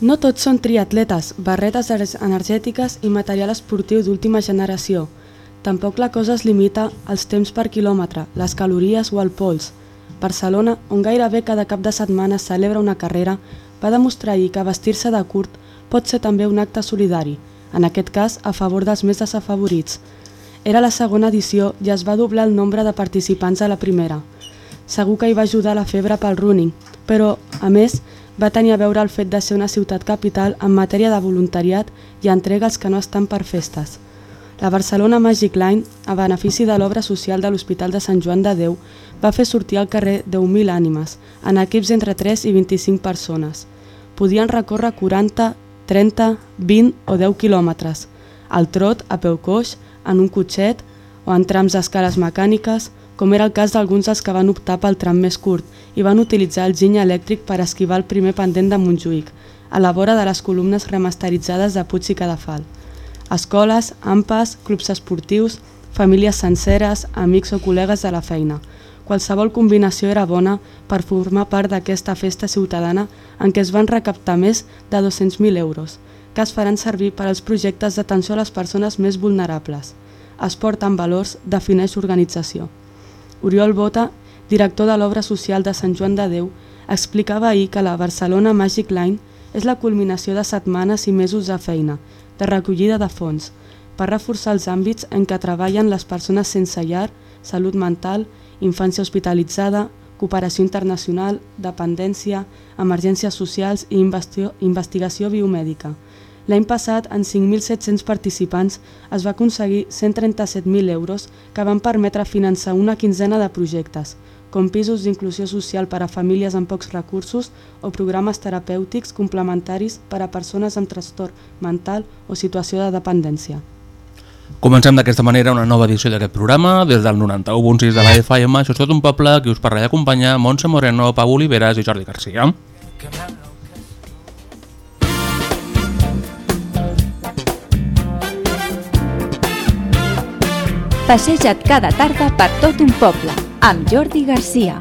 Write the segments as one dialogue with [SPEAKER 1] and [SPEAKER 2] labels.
[SPEAKER 1] No tots són triatletes, barretes energètiques i material esportiu d'última generació. Tampoc la cosa es limita als temps per quilòmetre, les calories o el pols. Barcelona, on gairebé cada cap de setmana es celebra una carrera, va demostrar ahir que vestir-se de curt pot ser també un acte solidari, en aquest cas a favor dels més desafavorits. Era la segona edició i es va doblar el nombre de participants a la primera. Segur que hi va ajudar la febre pel running, però, a més, va tenir a veure el fet de ser una ciutat capital en matèria de voluntariat i entrega als que no estan per festes. La Barcelona Magic Line, a benefici de l'obra social de l'Hospital de Sant Joan de Déu, va fer sortir al carrer 10.000 ànimes, en equips entre 3 i 25 persones. Podien recórrer 40, 30, 20 o 10 quilòmetres, al trot, a peu coix, en un cotxet o en trams d'escales mecàniques, com era el cas d'alguns dels que van optar pel tram més curt i van utilitzar el giny elèctric per esquivar el primer pendent de Montjuïc, a la vora de les columnes remasteritzades de Puig i Cadafal. Escoles, AMPAs, clubs esportius, famílies senceres, amics o col·legues de la feina. Qualsevol combinació era bona per formar part d'aquesta festa ciutadana en què es van recaptar més de 200.000 euros, que es faran servir per als projectes d'atenció a les persones més vulnerables. Esport amb valors defineix organització. Oriol Bota, director de l'obra social de Sant Joan de Déu, explicava ahir que la Barcelona Magic Line és la culminació de setmanes i mesos de feina, de recollida de fons, per reforçar els àmbits en què treballen les persones sense llar, salut mental, infància hospitalitzada, cooperació internacional, dependència, emergències socials i investigació biomèdica. L'any passat, en 5.700 participants, es va aconseguir 137.000 euros que van permetre finançar una quinzena de projectes, com pisos d'inclusió social per a famílies amb pocs recursos o programes terapèutics complementaris per a persones amb trastorn mental o situació de dependència.
[SPEAKER 2] Comencem d'aquesta manera una nova edició d'aquest programa, des del 91.6 de la FM, això és tot un poble, que us parla i acompanya Montse Moreno, Pau Oliveres i Jordi Garcia.
[SPEAKER 3] Passeja't cada tarda per tot un poble, amb Jordi Garcia.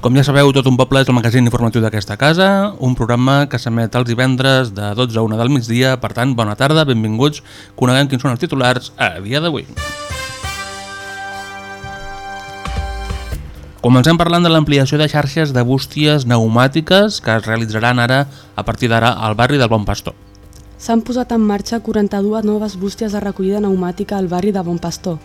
[SPEAKER 2] Com ja sabeu, Tot un poble és el magazín informatiu d'aquesta casa, un programa que s'emet els divendres de 12 a 1 del migdia, per tant, bona tarda, benvinguts, coneguem quins són els titulars a dia d'avui. Comencem parlant de l'ampliació de xarxes de bústies pneumàtiques que es realitzaran ara, a partir d'ara, al barri del Bon Pastor.
[SPEAKER 1] S'han posat en marxa 42 noves bústies de recollida pneumàtica al barri de Bon Pastor.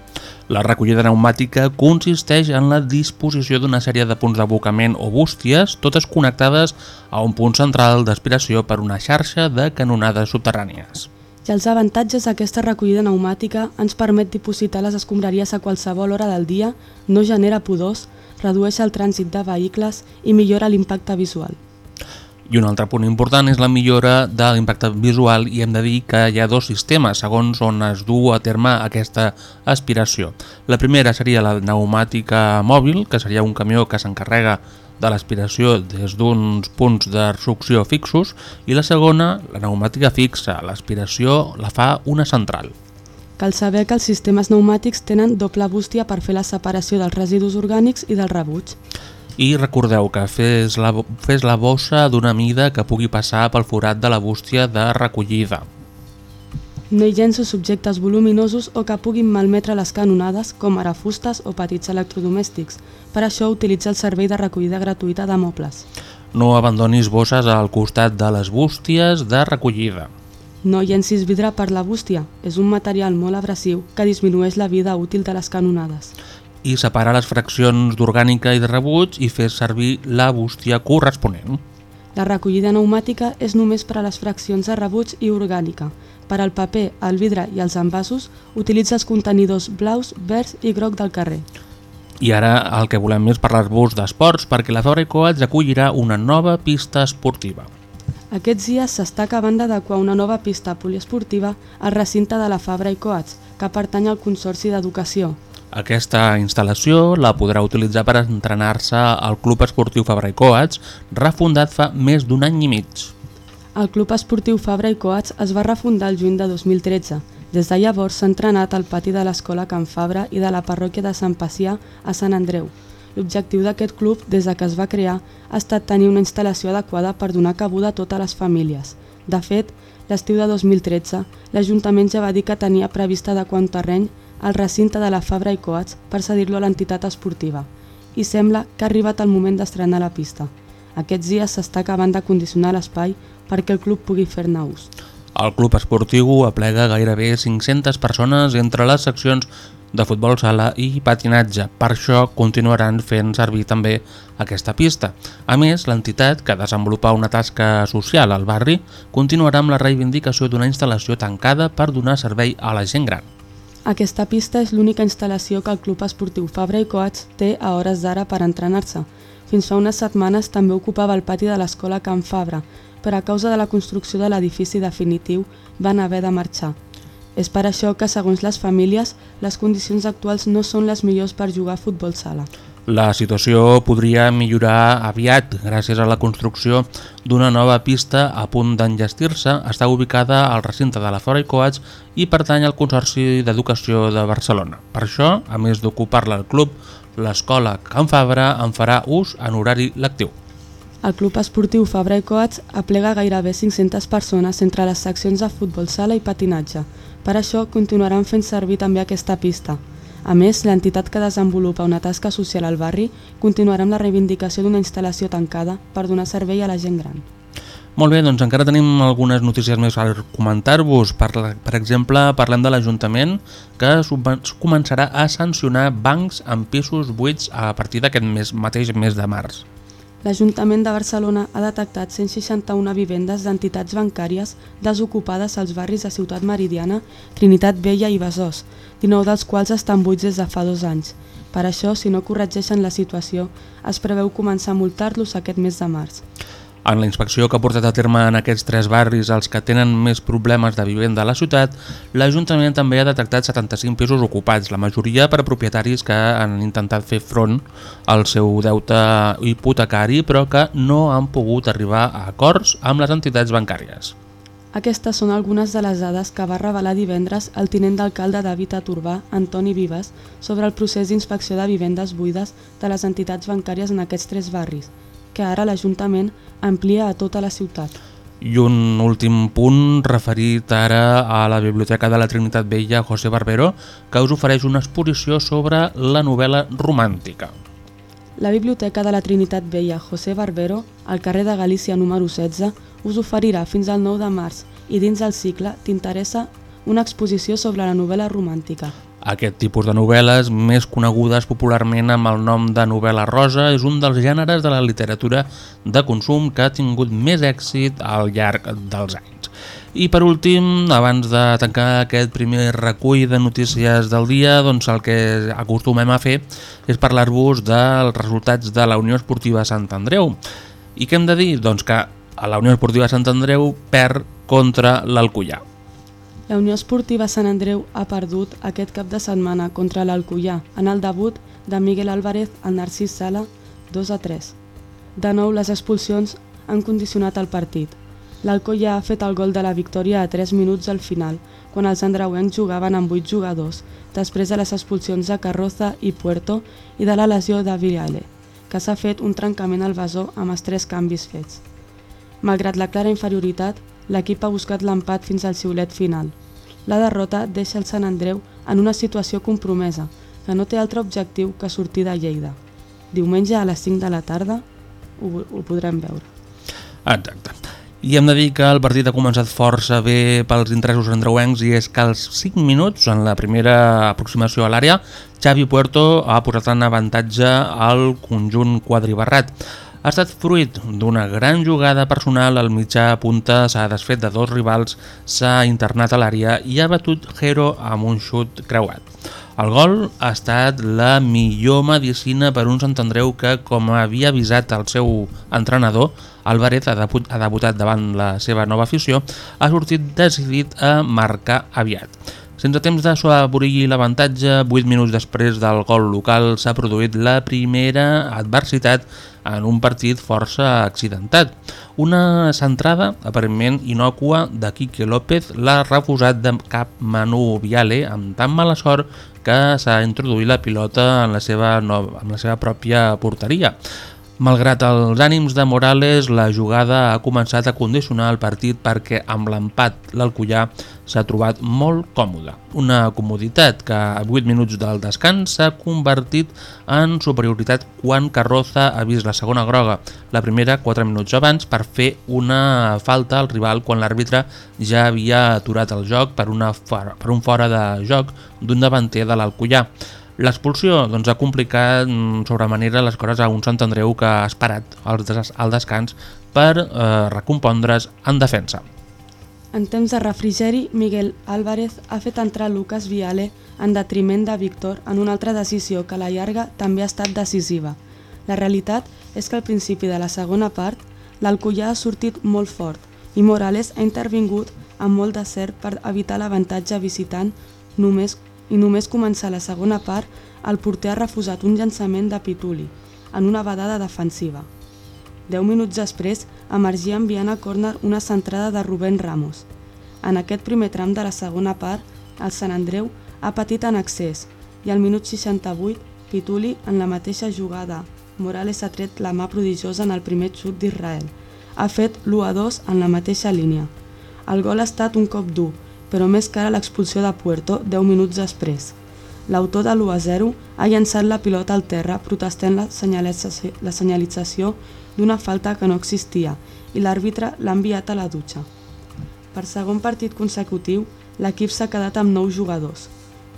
[SPEAKER 2] La recollida pneumàtica consisteix en la disposició d'una sèrie de punts d'abocament o bústies, totes connectades a un punt central d'aspiració per una xarxa de canonades subterrànies.
[SPEAKER 1] I els avantatges d'aquesta recollida pneumàtica ens permet dipositar les escombraries a qualsevol hora del dia, no genera pudors, redueix el trànsit de vehicles i millora l'impacte visual.
[SPEAKER 2] I un altre punt important és la millora de l'impacte visual i hem de dir que hi ha dos sistemes segons on es du a terme aquesta aspiració. La primera seria la pneumàtica mòbil, que seria un camió que s'encarrega de l'aspiració des d'uns punts de succió fixos i la segona, la pneumàtica fixa, l'aspiració la fa una central.
[SPEAKER 1] Cal saber que els sistemes pneumàtics tenen doble bústia per fer la separació dels residus orgànics i del rebuig.
[SPEAKER 2] I recordeu que fes la, fes la bossa d'una mida que pugui passar pel forat de la bústia de recollida.
[SPEAKER 1] No hi llenço subjectes voluminosos o que puguin malmetre les canonades, com ara fustes o petits electrodomèstics. Per això utilitza el servei de recollida gratuïta de mobles.
[SPEAKER 2] No abandonis bosses al costat de les bústies de recollida.
[SPEAKER 1] No llencis vidre per la bústia. És un material molt abrasiu que disminueix la vida útil de les canonades
[SPEAKER 2] i separar les fraccions d'orgànica i de rebuig i fer servir la bústia corresponent.
[SPEAKER 1] La recollida pneumàtica és només per a les fraccions de rebuig i orgànica. Per al paper, el vidre i els envasos, utilitza els contenidors blaus, verds i groc del carrer.
[SPEAKER 2] I ara el que volem és parlar-vos d'esports perquè la Fabra i Coats acollirà una nova pista esportiva.
[SPEAKER 1] Aquests dies s'està acabant d'adequar una nova pista poliesportiva al recinte de la Fabra i Coats, que pertany al Consorci d'Educació.
[SPEAKER 2] Aquesta instal·lació la podrà utilitzar per entrenar-se al Club Esportiu Fabra i Coats, refundat fa més d'un any i mig.
[SPEAKER 1] El Club Esportiu Fabra i Coats es va refundar el juny de 2013. Des de llavors s'ha entrenat al pati de l'Escola Can Fabra i de la parròquia de Sant Pacià a Sant Andreu. L'objectiu d'aquest club, des de que es va crear, ha estat tenir una instal·lació adequada per donar cabuda a totes les famílies. De fet, l'estiu de 2013, l'Ajuntament ja va dir que tenia previst adequar un terreny al recinte de la Fabra i Coats per cedir-lo a l'entitat esportiva. I sembla que ha arribat el moment d'estrenar la pista. Aquests dies s'està acabant de condicionar l'espai perquè el club pugui fer-ne ús.
[SPEAKER 2] El club esportiu aplega gairebé 500 persones entre les seccions de futbol sala i patinatge. Per això continuaran fent servir també aquesta pista. A més, l'entitat, que desenvolupa una tasca social al barri, continuarà amb la reivindicació d'una instal·lació tancada per donar servei a la gent gran.
[SPEAKER 1] Aquesta pista és l'única instal·lació que el Club Esportiu Fabra i Coats té a hores d'ara per entrenar-se. Fins fa unes setmanes també ocupava el pati de l'escola Can Fabra, però a causa de la construcció de l'edifici definitiu van haver de marxar. És per això que, segons les famílies, les condicions actuals no són les millors per jugar a futbol sala.
[SPEAKER 2] La situació podria millorar aviat gràcies a la construcció d'una nova pista a punt d'enllestir-se. Està ubicada al recinte de la Fora i Coats i pertany al Consorci d'Educació de Barcelona. Per això, a més d'ocupar-la el club, l'escola Can Fabra en farà ús en horari lectiu.
[SPEAKER 1] El Club Esportiu Fabra i Coats aplega gairebé 500 persones entre les seccions de futbol sala i patinatge. Per això continuaran fent servir també aquesta pista. A més, l'entitat que desenvolupa una tasca social al barri continuarà amb la reivindicació d'una instal·lació tancada per donar servei a la gent gran.
[SPEAKER 2] Molt bé, doncs encara tenim algunes notícies més per comentar-vos. Per, per exemple, parlem de l'Ajuntament que començarà a sancionar bancs en pisos buits a partir d'aquest mateix mes de març.
[SPEAKER 1] L'Ajuntament de Barcelona ha detectat 161 vivendes d'entitats bancàries desocupades als barris de Ciutat Meridiana, Trinitat Vella i Besòs, 19 dels quals estan buits des de fa dos anys. Per això, si no corregeixen la situació, es preveu començar a multar-los aquest mes de març.
[SPEAKER 2] En la inspecció que ha portat a terme en aquests tres barris els que tenen més problemes de vivenda a la ciutat, l'Ajuntament també ha detectat 75 pisos ocupats, la majoria per propietaris que han intentat fer front al seu deute hipotecari però que no han pogut arribar a acords amb les entitats bancàries.
[SPEAKER 1] Aquestes són algunes de les dades que va revelar divendres el tinent d'alcalde d'Habitat Urbà, Antoni Vives, sobre el procés d'inspecció de vivendes buides de les entitats bancàries en aquests tres barris, que ara l'Ajuntament amplia a tota la ciutat.
[SPEAKER 2] I un últim punt referit ara a la Biblioteca de la Trinitat Vella José Barbero, que us ofereix una exposició sobre la novel·la romàntica.
[SPEAKER 1] La Biblioteca de la Trinitat Vella José Barbero, al carrer de Galícia número 16, us oferirà fins al 9 de març i dins del cicle t'interessa una exposició sobre la novel·la romàntica.
[SPEAKER 2] Aquest tipus de novel·les, més conegudes popularment amb el nom de novel·la rosa, és un dels gèneres de la literatura de consum que ha tingut més èxit al llarg dels anys. I per últim, abans de tancar aquest primer recull de notícies del dia, doncs el que acostumem a fer és parlar-vos dels resultats de la Unió Esportiva Sant Andreu. I què hem de dir? Doncs que a la Unió Esportiva Sant Andreu perd contra l'Alcoyà.
[SPEAKER 1] La Unió Esportiva Sant Andreu ha perdut aquest cap de setmana contra l'Alcoyà en el debut de Miguel Álvarez al Narcís Sala 2 a 3. De nou, les expulsions han condicionat el partit. L'Alcoyà ha fet el gol de la victòria a 3 minuts al final, quan els andreuencs jugaven amb 8 jugadors, després de les expulsions de Carroza i Puerto i de la lesió de Viale, que s'ha fet un trencament al besó amb els tres canvis fets. Malgrat la clara inferioritat, l'equip ha buscat l'empat fins al xiulet final. La derrota deixa el Sant Andreu en una situació compromesa, que no té altre objectiu que sortir de Lleida. Diumenge a les 5 de la tarda ho, ho podrem veure.
[SPEAKER 2] Exacte. I hem de dir que el partit ha començat força bé pels interessos andreuencs i és que als 5 minuts, en la primera aproximació a l'àrea, Xavi Puerto ha posat en avantatge al conjunt quadribarrat. Ha estat fruit d'una gran jugada personal, el mitjà punta s'ha desfet de dos rivals, s'ha internat a l'àrea i ha batut Jero amb un xut creuat. El gol ha estat la millor medicina per un Sant Andreu que, com havia avisat el seu entrenador, Álvarez ha, ha debutat davant la seva nova afició, ha sortit decidit a marcar aviat. Sense temps de suaborir l'avantatge, 8 minuts després del gol local s'ha produït la primera adversitat en un partit força accidentat. Una centrada, aparentment inocua, de Quique López l'ha refusat de cap Manu Viale amb tan mala sort que s'ha introduït la pilota en la seva, nova, en la seva pròpia porteria. Malgrat els ànims de Morales, la jugada ha començat a condicionar el partit perquè amb l'empat l'Alcoyà s'ha trobat molt còmode. Una comoditat que a 8 minuts del descans s'ha convertit en superioritat quan Carroza ha vist la segona groga, la primera 4 minuts abans, per fer una falta al rival quan l'àrbitre ja havia aturat el joc per, una per un fora de joc d'un davanter de l'Alcoyà. L'expulsió doncs, ha complicat mm, sobre manera les coses a un Sant Andreu que ha esperat al, des al descans per eh, recompondre's en defensa.
[SPEAKER 1] En temps de refrigeri, Miguel Álvarez ha fet entrar Lucas Viale en detriment de Víctor en una altra decisió que a la llarga també ha estat decisiva. La realitat és que al principi de la segona part l'Alcoyà ha sortit molt fort i Morales ha intervingut amb molt de cert per evitar l'avantatge visitant només i només començar la segona part, el porter ha refusat un llançament de Pituli, en una badada defensiva. Deu minuts després, emergia enviant a córner una centrada de Rubén Ramos. En aquest primer tram de la segona part, el Sant Andreu ha patit en excés i al minut 68, Pituli, en la mateixa jugada, Morales ha tret la mà prodigiosa en el primer xut d'Israel. Ha fet l'1-2 en la mateixa línia. El gol ha estat un cop dur, però més cara l'expulsió de Puerto 10 minuts després. L'autor de l'1-0 ha llançat la pilota al terra protestant la senyalització, la d'una falta que no existia i l'àrbitre l'ha enviat a la dutxa. Per segon partit consecutiu, l'equip s'ha quedat amb nou jugadors.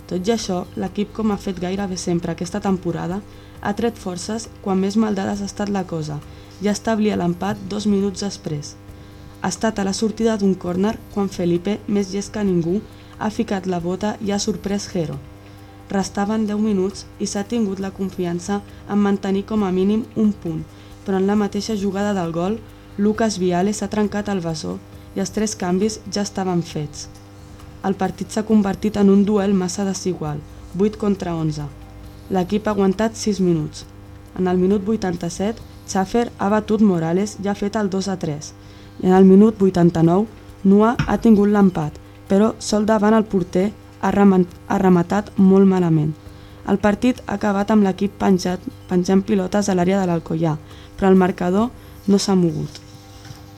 [SPEAKER 1] Tot i això, l'equip, com ha fet gairebé sempre aquesta temporada, ha tret forces quan més maldades ha estat la cosa i establia l'empat dos minuts després. Ha estat a la sortida d'un córner quan Felipe, més llest que ningú, ha ficat la bota i ha sorprès Jero. Restaven 10 minuts i s'ha tingut la confiança en mantenir com a mínim un punt, però en la mateixa jugada del gol, Lucas Viale s'ha trencat el bessó i els tres canvis ja estaven fets. El partit s'ha convertit en un duel massa desigual, 8 contra 11. L'equip ha aguantat 6 minuts. En el minut 87, Schaffer ha batut Morales i ha fet el 2 a 3, i en el minut 89 Nua ha tingut l'empat, però sol davant el porter ha, rematat molt malament. El partit ha acabat amb l'equip penjat, penjant pilotes a l'àrea de l'Alcoià, però el marcador no s'ha mogut.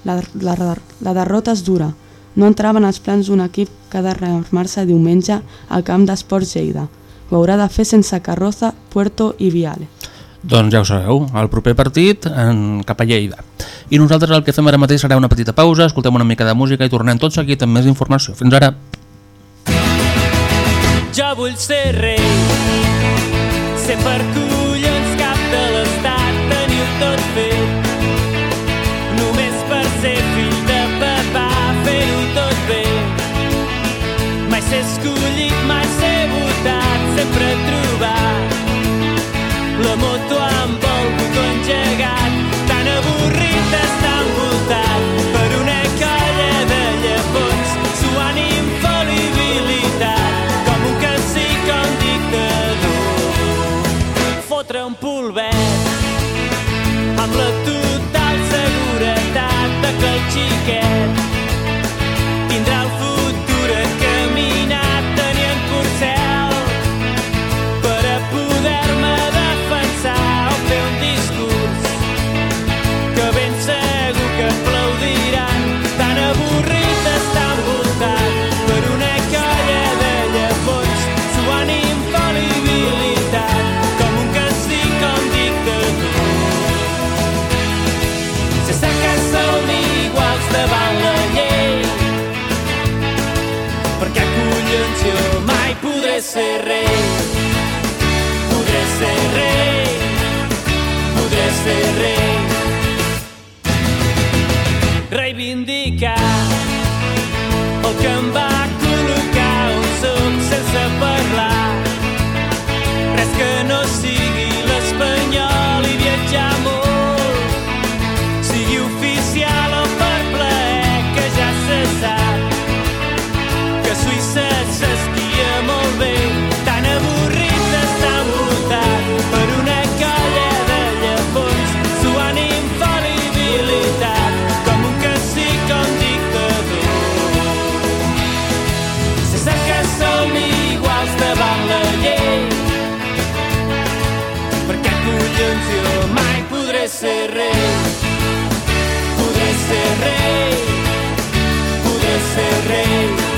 [SPEAKER 1] La, la, la derrota és dura. No entrava en els plans d'un equip que ha de rearmar-se diumenge al camp d'Esports Lleida. Ho haurà de fer sense Carroza, Puerto i Viale.
[SPEAKER 2] Doncs ja ho sabeu, el proper partit en cap a Lleida. I nosaltres el que fem ara mateix serà una petita pausa, escoltem una mica de música i tornem tot seguit amb més informació. Fins ara!
[SPEAKER 4] Jo vull ser rei, ser per collons cap de l'estat, tenir tot fet. Només per ser fill de papà, fer-ho tot bé. Mai ser escollit, mai ser votat, sempre trobar la moto amb el botó engegat, tan avorrit d'estar envoltat per una colla de llepons, suant infal·libilitat, com un cacic o un dictador. Fotre un polvet amb la total seguretat de que el xiquet ser rei, podré ser rei, podré ser rei. Reivindicar el que em va col·locar un suc sense parlar, res que no sigui ser rei. Podré ser rei. Podré ser rei.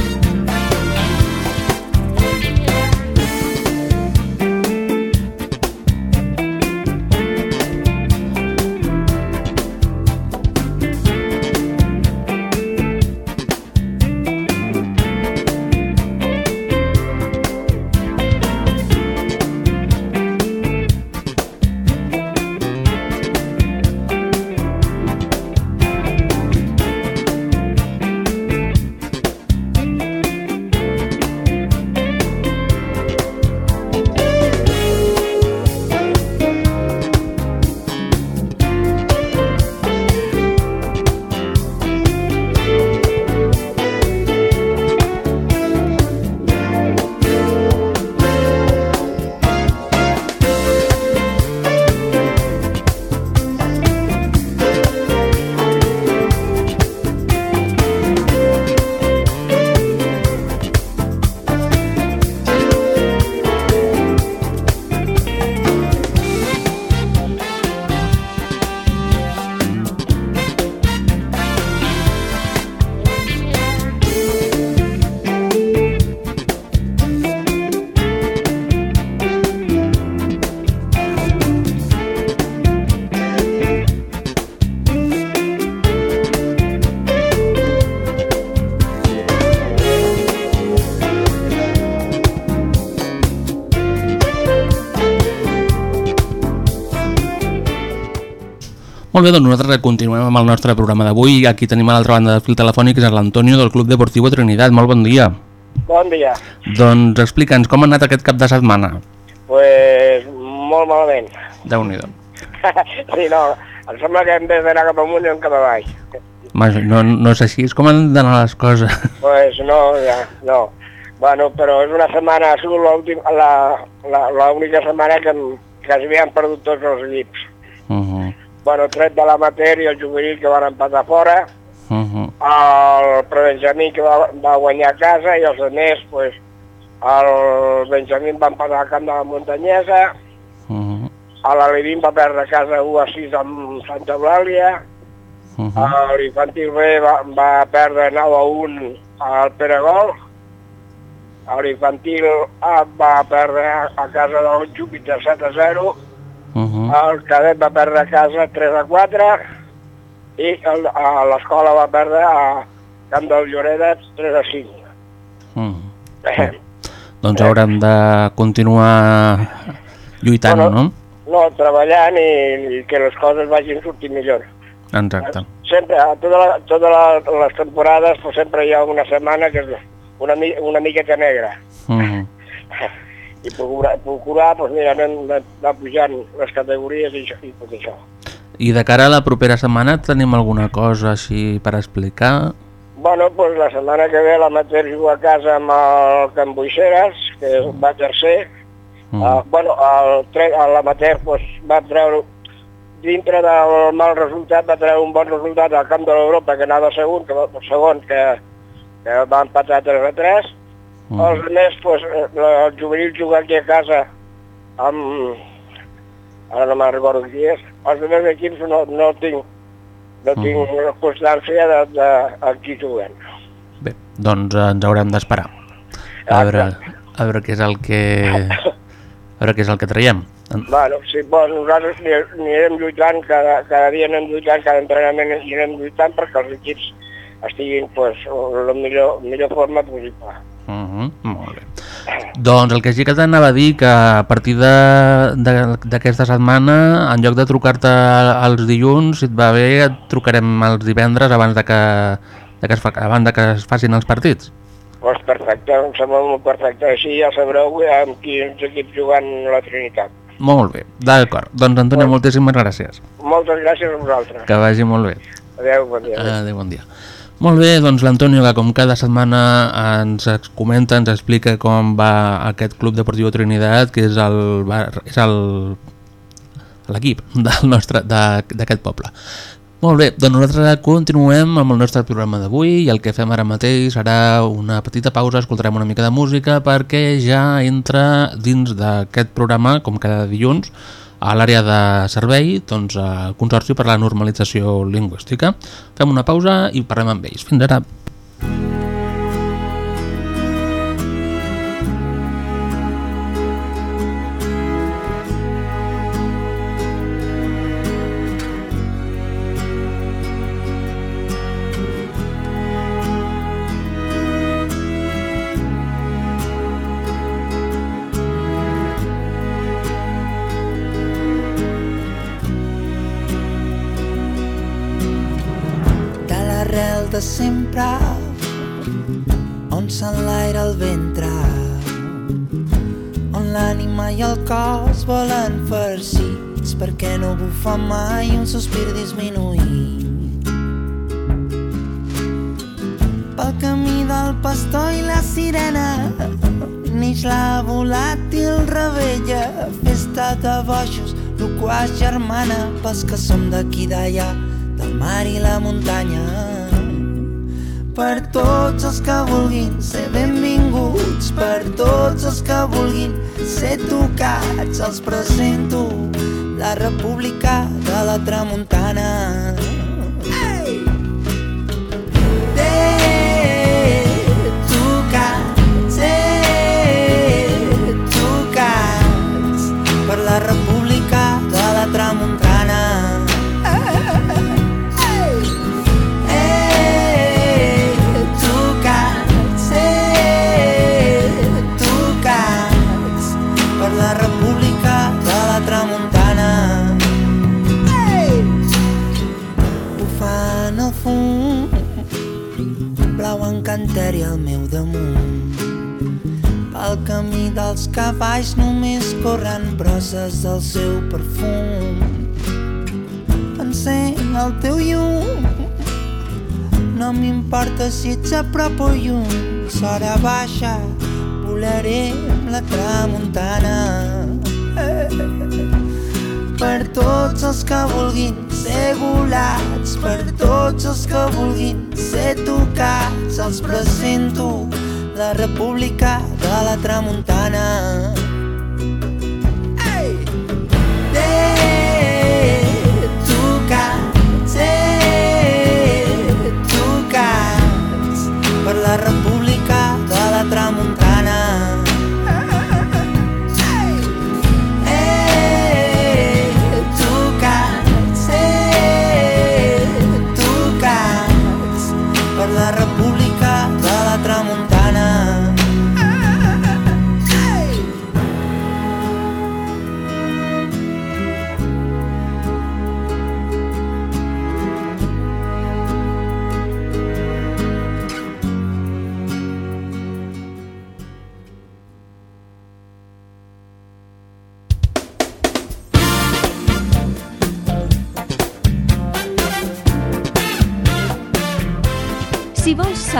[SPEAKER 2] Molt bé, doncs nosaltres continuem amb el nostre programa d'avui. Aquí tenim a l'altra banda del fil telefònic, és l'Antonio del Club Deportivo Trinidad. Molt bon dia.
[SPEAKER 5] Bon dia.
[SPEAKER 2] Doncs explica'ns com ha anat aquest cap de setmana.
[SPEAKER 5] pues, molt malament.
[SPEAKER 2] Déu-n'hi-do.
[SPEAKER 5] sí, no, em sembla que en vez d'anar cap amunt anem cap avall.
[SPEAKER 2] No, no és així, és com han d'anar les coses.
[SPEAKER 5] pues no, ja, no. Bueno, però és una setmana, ha sigut l'única setmana que, em- que s'havien perdut tots els llips.
[SPEAKER 2] -huh,
[SPEAKER 5] Bueno, tret de l'amateur i el juvenil que van empatar fora,
[SPEAKER 2] uh -huh.
[SPEAKER 5] el prebenjamí que va, va guanyar a casa i els altres, pues, el Benjamí va empatar al camp de la Muntanyesa,
[SPEAKER 2] Uh -huh.
[SPEAKER 5] a l'Alevín va perdre a casa 1 a 6 amb Santa Eulàlia,
[SPEAKER 2] Uh -huh.
[SPEAKER 5] l'infantil B va, va perdre 9 a 1 al Peregol, l'infantil A va perdre a casa del Júpiter 7 a 0,
[SPEAKER 2] Uh -huh.
[SPEAKER 5] el cadet va perdre a casa 3 a 4 i l'escola va perdre a Camp del Lloreda 3 a 5.
[SPEAKER 2] Uh -huh. Doncs haurem de continuar lluitant,
[SPEAKER 5] Bueno.
[SPEAKER 2] no?
[SPEAKER 5] No, treballant i, i que les coses vagin sortint millor.
[SPEAKER 2] Exacte.
[SPEAKER 5] Sempre, a totes la, tota la, les temporades, pues, sempre hi ha una setmana que és una, una miqueta negra.
[SPEAKER 2] Uh -huh.
[SPEAKER 5] I procurar, procurar pues, mira, anem de pujant les categories i, i tot això.
[SPEAKER 2] I de cara a la propera setmana tenim alguna cosa així per explicar?
[SPEAKER 5] Bueno, pues la setmana que ve l'amateur juga a casa amb el Can Buixeres, que va tercer.
[SPEAKER 2] Mm.
[SPEAKER 5] Uh, bueno, l'amateur pues, va treure, dintre del mal resultat, va treure un bon resultat al camp de l'Europa, que anava segon, que segon, que, que va empatar 3 a 3.
[SPEAKER 2] Mm.
[SPEAKER 5] Els altres, pues, eh, el juvenil juga aquí a casa amb... Ara no me'n recordo qui és. els altres equips no, no tinc, no tinc constància de, de qui juguen.
[SPEAKER 2] Bé, doncs ens haurem d'esperar. A veure, a veure què és el que... A veure què és el que traiem. En-
[SPEAKER 5] Bueno, sí, bueno, nosaltres ni- anirem lluitant, cada, cada dia anem lluitant, cada entrenament anirem lluitant perquè els equips estiguin pues, en la millor, millor forma possible.
[SPEAKER 2] Uh -huh, molt bé. Doncs el que sí que t'anava a dir que a partir d'aquesta setmana, en lloc de trucar-te els dilluns, si et va bé, et trucarem els divendres abans de que, de que, es, fa, abans de que es facin els partits.
[SPEAKER 5] Pues perfecte, em sembla molt perfecte. Així ja sabreu amb quins equips jugant la Trinitat.
[SPEAKER 2] Molt bé, d'acord. Doncs Antonio, moltíssimes gràcies.
[SPEAKER 5] Moltes gràcies a vosaltres.
[SPEAKER 2] Que vagi molt bé.
[SPEAKER 5] Adéu, bon dia.
[SPEAKER 2] Adéu, bon dia. Molt bé, doncs l'Antonio, que com cada setmana ens comenta, ens explica com va aquest Club Deportiu Trinidad, que és el bar- és el l'equip d'aquest poble. Molt bé, doncs nosaltres continuem amb el nostre programa d'avui i el que fem ara mateix serà una petita pausa, escoltarem una mica de música perquè ja entra dins d'aquest programa, com cada dilluns, a l'àrea de servei, doncs, el Consorci per la Normalització Lingüística. Fem una pausa i parlem amb ells. Fins ara.
[SPEAKER 6] Sempre on s'enlaira el ventre on l'ànima i el cos volen farcits perquè no bufa mai un sospir disminuït. Pel camí del pastor i la sirena neix la volàtil rebella festa de bojos loquaç germana pels que som d'aquí d'allà del mar i la muntanya per tots els que vulguin ser benvinguts per tots els que vulguin ser tocats. Els presento la república de la tramuntana dels cavalls només corren brosses del seu perfum. Encén el teu llum. No m'importa si ets a prop o lluny. S'hora baixa volaré amb la tramuntana. Per tots els que vulguin ser volats per tots els que vulguin ser tocats els presento la república de la tramuntana Ei! Eh,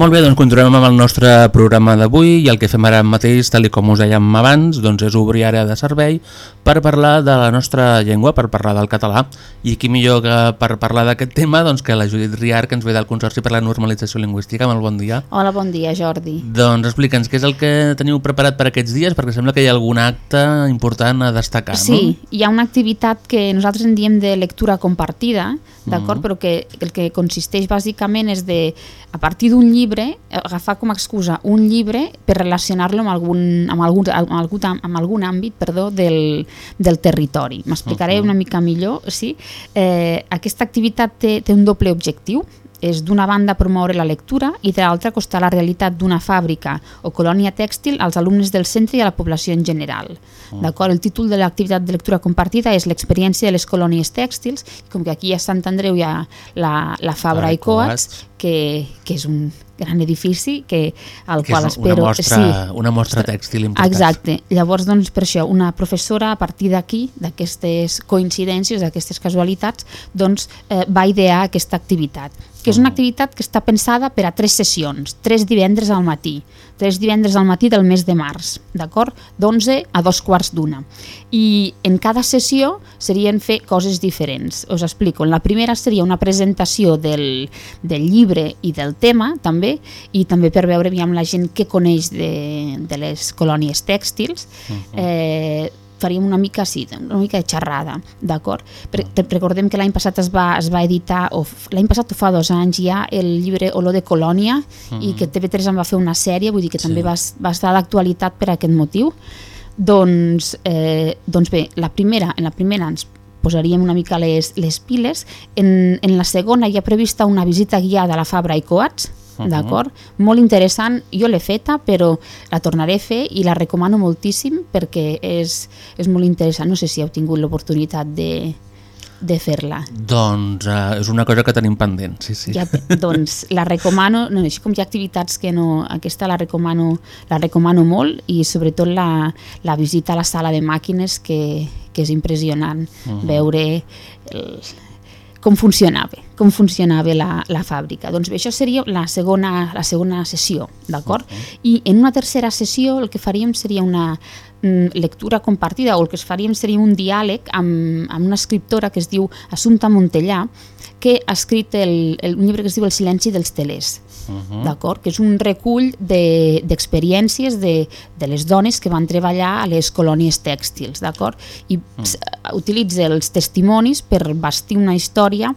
[SPEAKER 2] Molt bé, doncs continuem amb el nostre programa d'avui i el que fem ara mateix, tal com us dèiem abans, doncs és obrir àrea de servei per parlar de la nostra llengua, per parlar del català. I qui millor que per parlar d'aquest tema doncs que la Judit Riar, que ens ve del Consorci per la Normalització Lingüística. Molt bon dia.
[SPEAKER 7] Hola, bon dia, Jordi.
[SPEAKER 2] Doncs explica'ns què és el que teniu preparat per aquests dies, perquè sembla que hi ha algun acte important a destacar,
[SPEAKER 7] Sí,
[SPEAKER 2] no?
[SPEAKER 7] hi ha una activitat que nosaltres en diem de lectura compartida, d'acord?
[SPEAKER 2] Mhm.
[SPEAKER 7] Però que el que consisteix bàsicament és de, a partir d'un llibre, agafar com a excusa un llibre per relacionar-lo amb algun, amb algun, amb algun, amb algun àmbit perdó, del, del territori. M'explicaré
[SPEAKER 2] Mhm.
[SPEAKER 7] una mica millor, sí? Eh, aquesta activitat té, té un doble objectiu, és d'una banda promoure la lectura i de l'altra acostar la realitat d'una fàbrica o colònia tèxtil als alumnes del centre i a la població en general. D'acord? El títol de l'activitat de lectura compartida és l'experiència de les colònies tèxtils, com que aquí a Sant Andreu hi ha la, la Fabra i Coats. Que, que és un gran edifici que, al
[SPEAKER 2] Que
[SPEAKER 7] qual
[SPEAKER 2] és
[SPEAKER 7] espero...
[SPEAKER 2] una mostra, una mostra tèxtil important.
[SPEAKER 7] Exacte. Llavors, doncs, per això, una professora, a partir d'aquí, d'aquestes coincidències, d'aquestes casualitats, doncs, eh, va idear aquesta activitat que és una activitat que està pensada per a tres sessions, tres divendres al matí, tres divendres al matí del mes de març, d'acord? D'11 a dos quarts d'una. I en cada sessió serien fer coses diferents. Us explico. En la primera seria una presentació del, del llibre i del tema, també, i també per veure aviam, la gent que coneix de, de les colònies tèxtils, eh, faríem una mica sí, una mica de xerrada, d'acord? Pre recordem que l'any passat es va, es va editar, o l'any passat o fa dos anys ja, el llibre Olor de Colònia, i que TV3 en va fer una sèrie, vull dir que també va, va estar d'actualitat per aquest motiu. Doncs, eh, doncs bé, la primera, en la primera ens posaríem una mica les, les piles, en, en la segona hi ha prevista una visita guiada a la Fabra i Coats,
[SPEAKER 2] Mhm.
[SPEAKER 7] d'acord? Molt interessant, jo l'he feta, però la tornaré a fer i la recomano moltíssim perquè és, és molt interessant. No sé si heu tingut l'oportunitat de, de fer-la.
[SPEAKER 2] Doncs uh, és una cosa que tenim pendent, sí, sí.
[SPEAKER 7] Ja, doncs la recomano, no, així com hi ha activitats que no, aquesta la recomano, la recomano molt i sobretot la, la visita a la sala de màquines que, que és impressionant
[SPEAKER 2] Mhm.
[SPEAKER 7] veure el, com funcionava, com funcionava la, la fàbrica. Doncs bé, això seria la segona, la segona sessió, d'acord? I en una tercera sessió el que faríem seria una mm, lectura compartida o el que es faríem seria un diàleg amb, amb una escriptora que es diu Assumpta Montellà que ha escrit el, el, un llibre que es diu El silenci dels telers,
[SPEAKER 2] Mhm.
[SPEAKER 7] d'acord? Que és un recull de- d'experiències de, de les dones que van treballar a les colònies tèxtils, d'acord? I s- utilitza els testimonis per bastir una història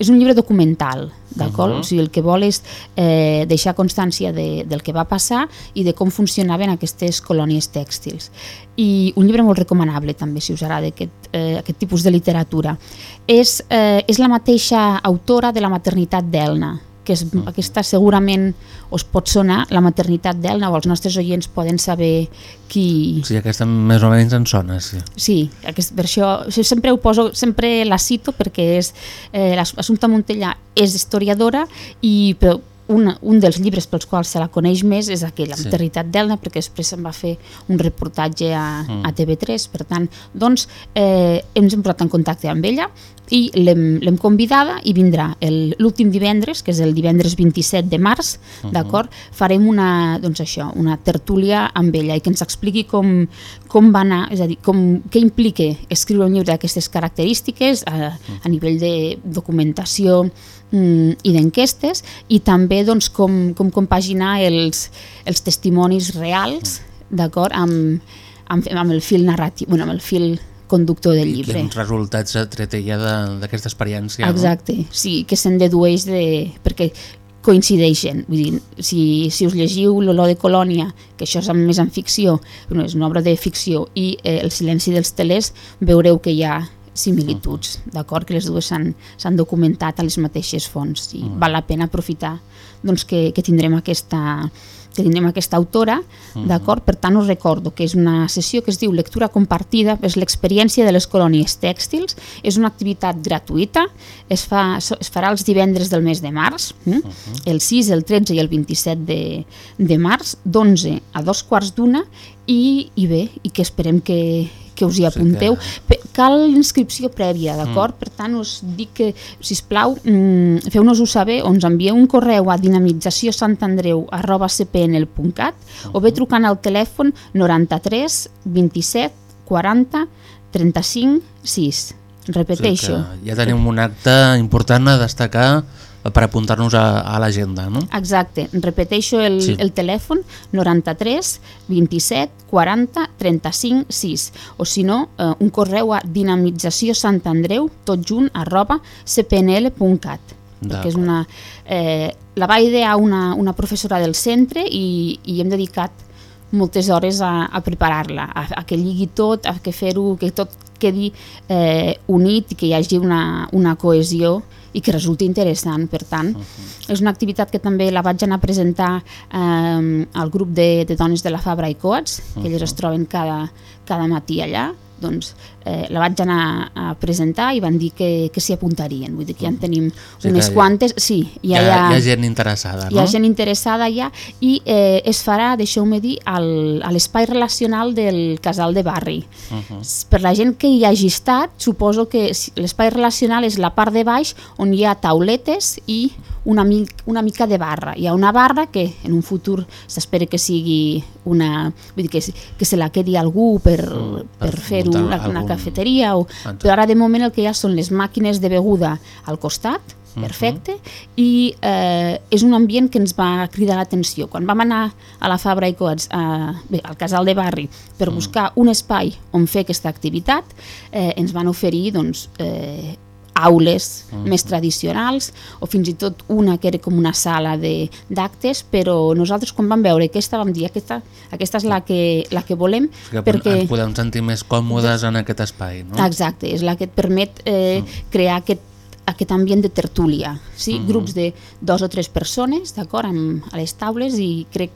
[SPEAKER 7] és un llibre documental, d'acord?
[SPEAKER 2] Mhm.
[SPEAKER 7] O sigui, el que vol és eh, deixar constància de, del que va passar i de com funcionaven aquestes colònies tèxtils. I un llibre molt recomanable també, si us agrada aquest, eh, aquest tipus de literatura. És, eh, és la mateixa autora de la maternitat d'Elna, que és, aquesta segurament us pot sonar, la maternitat d'Elna, o els nostres oients poden saber qui,
[SPEAKER 2] Sí, aquesta més o menys en sona, sí.
[SPEAKER 7] Sí, aquest, per això sempre ho poso, sempre la cito perquè és eh, l'Assumpta Montellà és historiadora i però una, un dels llibres pels quals se la coneix més és aquell, La
[SPEAKER 2] Sí.
[SPEAKER 7] maternitat d'Elna, perquè després se'n va fer un reportatge a,
[SPEAKER 2] Mm.
[SPEAKER 7] a TV3, per tant, doncs eh, ens hem posat en contacte amb ella i l'hem convidada i vindrà el- l'últim divendres, que és el divendres 27 de març,
[SPEAKER 2] Mhm.
[SPEAKER 7] d'acord? Farem una, doncs això, una tertúlia amb ella i que ens expliqui com, com va anar, és a dir, com, què implica escriure un llibre d'aquestes característiques a, a nivell de documentació mm, i d'enquestes i també doncs, com, com compaginar els, els testimonis reals d'acord amb, amb, amb el fil narratiu, bueno, amb el fil conductor del llibre.
[SPEAKER 2] Quins resultats ha tret de- d'aquesta experiència?
[SPEAKER 7] Exacte, sí, que se'n dedueix de... perquè coincideixen, vull dir, si, si us llegiu l'olor de colònia, que això és més en ficció, bueno, és una obra de ficció, i eh, el silenci dels telers, veureu que hi ha similituds, d'acord? Que les dues s'han documentat a les mateixes fonts i val la pena aprofitar doncs, que, que tindrem aquesta que tindrem aquesta autora, d'acord? Per tant, us recordo que és una sessió que es diu Lectura compartida, és l'experiència de les colònies tèxtils, és una activitat gratuïta, es, fa, es farà els divendres del mes de març, mm? el 6, el 13 i el 27 de, de març, d'11 a dos quarts d'una, i, i bé, i que esperem que, que us hi apunteu. Sí que... Cal inscripció prèvia, d'acord? Mm. Per tant, us dic que, si us plau, mm, feu-nos-ho saber o ens envieu un correu a dinamitzaciosantandreu arroba cpnl.cat mm. o bé trucant al telèfon 93 27 40 35 6. Repeteixo.
[SPEAKER 2] O sigui ja tenim un acte important a destacar per apuntar-nos a, a l'agenda, no?
[SPEAKER 7] Exacte. Repeteixo el, sí. el telèfon 93 27 40 35 6 o si no, eh, un correu a dinamització Sant Andreu, tot junt, arroba cpnl.cat perquè és una... Eh, la va idear una, una professora del centre i, i hem dedicat moltes hores a, a preparar-la, a, a que lligui tot, a que fer-ho, que tot quedi eh, unit i que hi hagi una, una cohesió i que resulti interessant. Per tant, uh -huh. és una activitat que també la vaig anar a presentar eh, al grup de, de dones de la Fabra i Coats, que uh -huh. elles es troben cada, cada matí allà, doncs eh, la vaig anar a presentar i van dir que, que s'hi apuntarien, vull dir que ja en tenim sigui unes quantes, sí,
[SPEAKER 2] ja, ja, hi, ha, hi ha gent interessada, no?
[SPEAKER 7] Hi ha gent interessada ja i eh, es farà, deixeu-me dir, al, a l'espai relacional del casal de barri. Uh -huh. Per la gent que hi hagi estat, suposo que l'espai relacional és la part de baix on hi ha tauletes i una, mic, una mica de barra. Hi ha una barra que en un futur s'espera que sigui una... Vull dir, que, que se la quedi algú per, mm, per, per fer una, algun... una cafeteria. O, però ara de moment el que hi ha són les màquines de beguda al costat, mhm. perfecte, uh -huh. i eh, és un ambient que ens va cridar l'atenció. Quan vam anar a la Fabra i Coats, a, bé, al casal de barri, per uh mm. -huh. buscar un espai on fer aquesta activitat, eh, ens van oferir doncs, eh, aules uh -huh. més tradicionals o fins i tot una que era com una sala d'actes, però nosaltres quan vam veure aquesta vam dir aquesta, aquesta és la que, la que volem
[SPEAKER 2] que perquè... Ens podem sentir més còmodes en aquest espai, no?
[SPEAKER 7] Exacte, és la que et permet eh, -huh. crear aquest aquest ambient de tertúlia, sí? Uh -huh. grups de dos o tres persones, d'acord, a les taules i crec,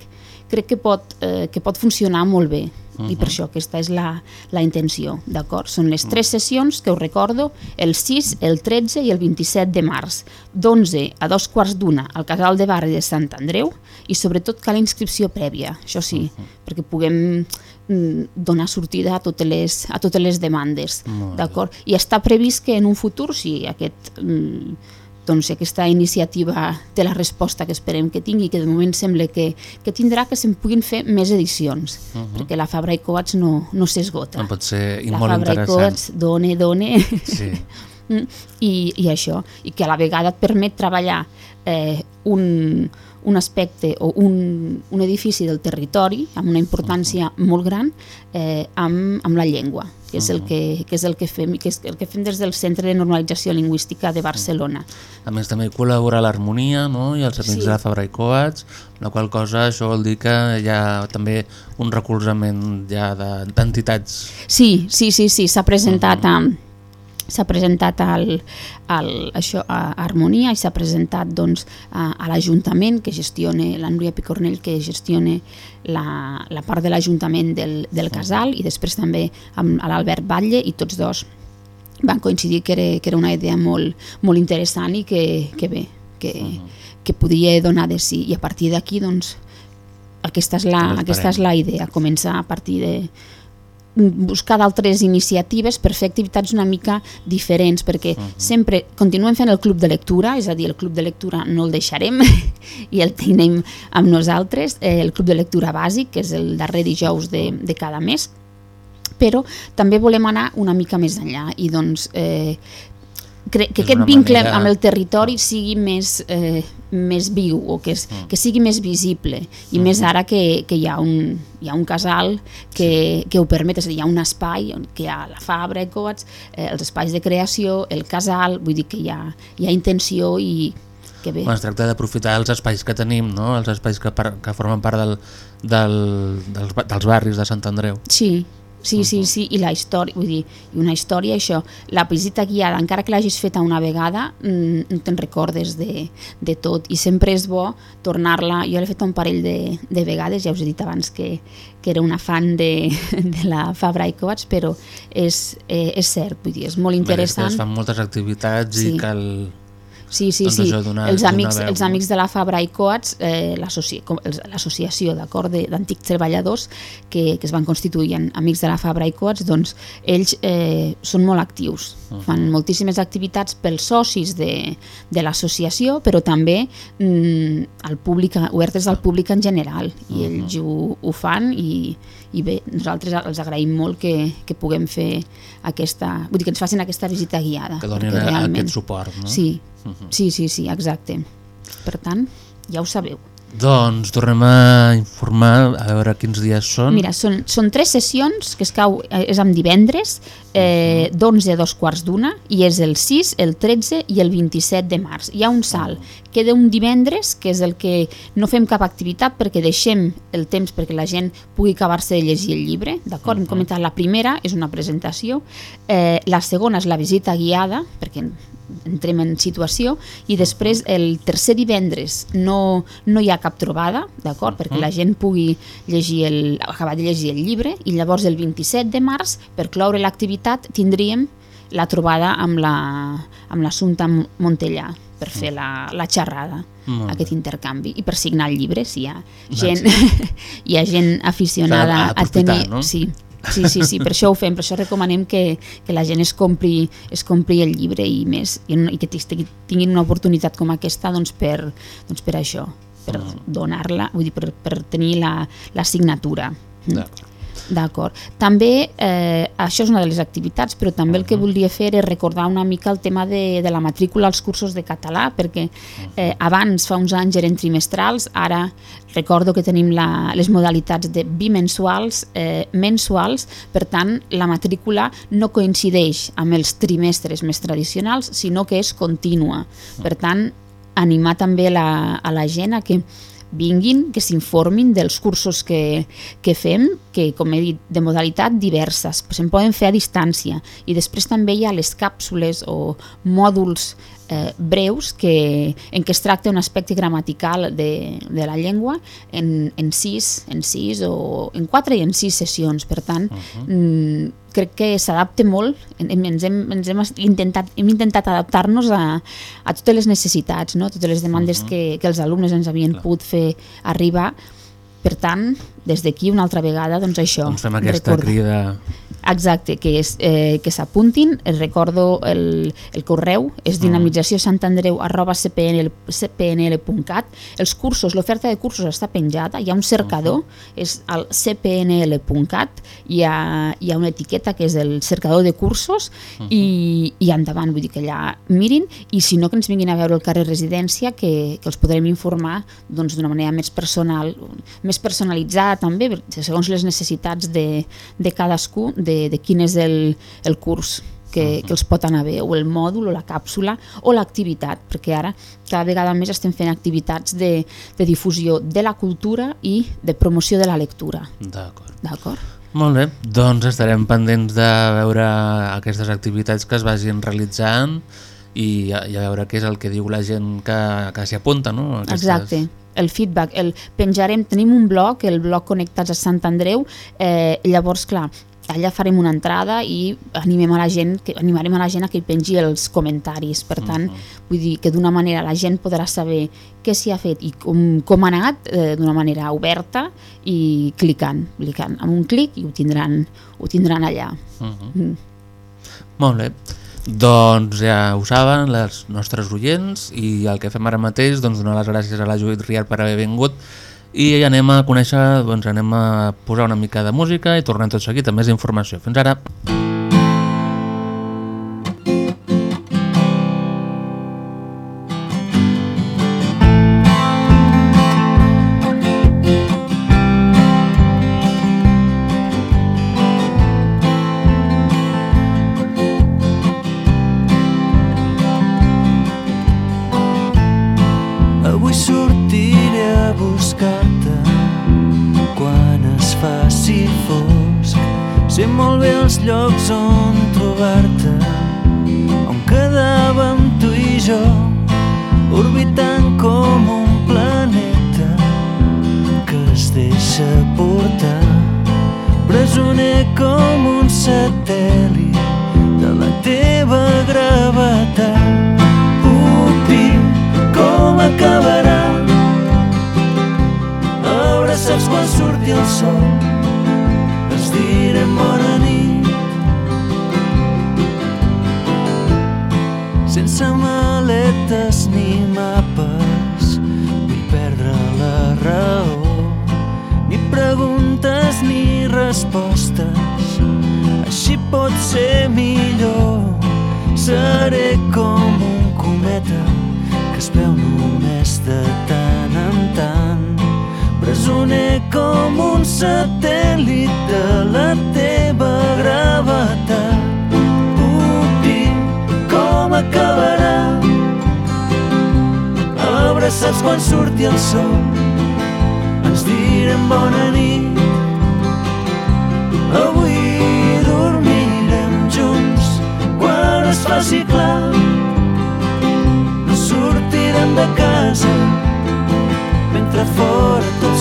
[SPEAKER 7] crec que, pot, eh, que pot funcionar molt bé. -huh. i per això aquesta és la, la intenció, d'acord? Són les tres sessions que us recordo, el 6, el 13 i el 27 de març, d'11 a dos quarts d'una al casal de barri de Sant Andreu i sobretot cal inscripció prèvia, això sí, uh -huh. perquè puguem mm, donar sortida a totes les, a totes les demandes, d'acord? I està previst que en un futur, si aquest... Mm, doncs, aquesta iniciativa té la resposta que esperem que tingui, que de moment sembla que, que tindrà que se'n puguin fer més edicions, uh -huh. perquè la Fabra i Coats no, no s'esgota.
[SPEAKER 2] No pot ser i
[SPEAKER 7] la
[SPEAKER 2] molt
[SPEAKER 7] Fabra
[SPEAKER 2] interessant.
[SPEAKER 7] La Fabra i Coats done, done, sí. Mm, I, i això, i que a la vegada et permet treballar eh, un, un aspecte o un, un edifici del territori amb una importància uh -huh. molt gran eh, amb, amb la llengua, que és, el que, que és el que fem que és el que fem des del Centre de Normalització Lingüística de Barcelona.
[SPEAKER 2] A més també col·labora l'Harmonia no? i els amics sí. de la Fabra i Coats, la qual cosa això vol dir que hi ha també un recolzament ja d'entitats.
[SPEAKER 7] Sí, sí, sí, sí, s'ha presentat uh -huh. amb s'ha presentat al, al, això, a Harmonia i s'ha presentat doncs, a, a l'Ajuntament que gestiona, la Núria Picornell que gestiona la, la part de l'Ajuntament del, del Casal i després també amb l'Albert Batlle i tots dos van coincidir que era, que era una idea molt, molt interessant i que, que bé, que, que podia donar de sí i a partir d'aquí doncs aquesta és, la, aquesta és la idea, començar a partir de, buscar d'altres iniciatives per fer activitats una mica diferents, perquè uh -huh. sempre continuem fent el club de lectura, és a dir, el club de lectura no el deixarem i el tenim amb nosaltres, eh, el club de lectura bàsic, que és el darrer dijous de, de cada mes, però també volem anar una mica més enllà i doncs eh, que aquest vincle manera... amb el territori sigui més, eh, més viu o que, és, mm. que sigui més visible i mm. més ara que, que hi, ha un, hi ha un casal que, sí. que ho permet, és a dir, hi ha un espai on que hi ha la Fabra, Coats, eh, els espais de creació, el casal, vull dir que hi ha, hi ha intenció i que bé.
[SPEAKER 2] Bueno, es tracta d'aprofitar els espais que tenim, no? els espais que, par, que formen part del, del, dels, dels barris de Sant Andreu.
[SPEAKER 7] Sí, Sí, sí, sí, i la història, vull dir, una història, això, la visita guiada, encara que l'hagis feta una vegada, mm, no te'n recordes de, de tot, i sempre és bo tornar-la, jo l'he fet un parell de, de vegades, ja us he dit abans que, que era una fan de, de la Fabra i Coats, però és, eh, és cert, vull dir, és molt interessant.
[SPEAKER 2] Bé, es fan moltes activitats sí. i cal
[SPEAKER 7] Sí, sí,
[SPEAKER 2] doncs
[SPEAKER 7] sí.
[SPEAKER 2] donar-
[SPEAKER 7] els, amics,
[SPEAKER 2] veu,
[SPEAKER 7] els amics de la Fabra i Coats, eh, l'associació d'acord d'antics treballadors que, que es van constituir en Amics de la Fabra i Coats, doncs ells eh, són molt actius.
[SPEAKER 2] Uh-huh.
[SPEAKER 7] Fan moltíssimes activitats pels socis de, de l'associació, però també mm, al públic, obertes al públic en general. I
[SPEAKER 2] Uh-huh.
[SPEAKER 7] ells ho, ho fan i, i bé, nosaltres els agraïm molt que, que puguem fer aquesta... Vull dir, que ens facin aquesta visita guiada.
[SPEAKER 2] Que donin
[SPEAKER 7] realment-
[SPEAKER 2] aquest suport, no?
[SPEAKER 7] Sí,
[SPEAKER 2] Mhm.
[SPEAKER 7] sí, sí, sí, exacte. Per tant, ja ho sabeu.
[SPEAKER 2] Doncs tornem a informar, a veure quins dies són.
[SPEAKER 7] Mira, són, són tres sessions, que es cau, eh, és amb divendres, eh, d'11 a dos quarts d'una, i és el 6, el 13 i el 27 de març. Hi ha un salt. Queda un divendres, que és el que no fem cap activitat perquè deixem el temps perquè la gent pugui acabar-se de llegir el llibre, d'acord? Hem comentat la primera, és una presentació, eh, la segona és la visita guiada, perquè entrem en situació i després el tercer divendres no, no hi ha cap trobada, d'acord? Perquè la gent pugui llegir el, acabar de llegir el llibre i llavors el 27 de març, per cloure l'activitat, tindríem la trobada amb la- amb l'Assumpta Montellà per fer la, la xerrada, aquest intercanvi, i per signar el llibre, si hi ha gent, hi ha gent aficionada a
[SPEAKER 2] d'aprofitar,
[SPEAKER 7] tenir...
[SPEAKER 2] no?
[SPEAKER 7] Sí, Sí, sí, sí, per això ho fem, per això recomanem que, que la gent es compri, es compri el llibre i més, i, i que tingui- tinguin una oportunitat com aquesta doncs per, doncs per això, per donar-la, vull dir, per, per tenir la, la signatura.
[SPEAKER 2] D'acord.
[SPEAKER 7] D'acord. També, eh, això és una de les activitats, però també el que volia fer és recordar una mica el tema de, de la matrícula als cursos de català, perquè eh, abans, fa uns anys, eren trimestrals, ara recordo que tenim la, les modalitats de bimensuals, eh, mensuals, per tant, la matrícula no coincideix amb els trimestres més tradicionals, sinó que és contínua. Per tant, animar també la, a la gent a que vinguin, que s'informin dels cursos que, que fem, que com he dit, de modalitat diverses, se'n poden fer a distància i després també hi ha les càpsules o mòduls eh, breus que, en què es tracta un aspecte gramatical de, de la llengua en, en, sis, en sis o en quatre i en sis sessions, per tant uh -huh. Crec que s'adapta molt ens hem, ens hem intentat, hem intentat adaptar-nos a, a totes les necessitats, no? totes les demandes uh -huh. que, que els alumnes ens havien Clar. pogut fer arribar per tant, des d'aquí una altra vegada doncs això,
[SPEAKER 2] Doncs fem aquesta
[SPEAKER 7] recordar.
[SPEAKER 2] crida...
[SPEAKER 7] Exacte, que, és, eh, que s'apuntin, recordo el, el correu, és dinamització santandreu arroba cpnl, cpnl.cat, els cursos, l'oferta de cursos està penjada, hi ha un cercador, uh -huh. és el cpnl.cat, hi ha, hi ha una etiqueta que és el cercador de cursos uh -huh. i, i endavant, vull dir que allà mirin i si no que ens vinguin a veure el carrer Residència que, que els podrem informar doncs, d'una manera més personal, més personalitzada també, segons les necessitats de, de cadascú, de, de quin és el, el curs que, que els pot anar bé, o el mòdul, o la càpsula, o l'activitat, perquè ara cada vegada més estem fent activitats de, de difusió de la cultura i de promoció de la lectura.
[SPEAKER 2] D'acord.
[SPEAKER 7] D'acord?
[SPEAKER 2] Molt bé, doncs estarem pendents de veure aquestes activitats que es vagin realitzant i, a- i a veure què és el que diu la gent que, que s'hi apunta, no? Aquestes...
[SPEAKER 7] Exacte, el feedback, el penjarem, tenim un blog, el blog Connectats a Sant Andreu, eh, llavors, clar, allà farem una entrada i animem a la gent, que, animarem a la gent a que hi pengi els comentaris, per tant, vull dir que d'una manera la gent podrà saber què s'hi ha fet i com, com ha anat eh, d'una manera oberta i clicant, clicant amb un clic i ho tindran, ho tindran allà.
[SPEAKER 2] Uh -huh.
[SPEAKER 7] Mm.
[SPEAKER 2] Molt bé. Doncs ja ho saben, les nostres oients, i el que fem ara mateix, doncs donar les gràcies a la Judit Riar per haver vingut, i anem a conèixer, doncs anem a posar una mica de música i tornem tot seguit amb més informació. Fins ara!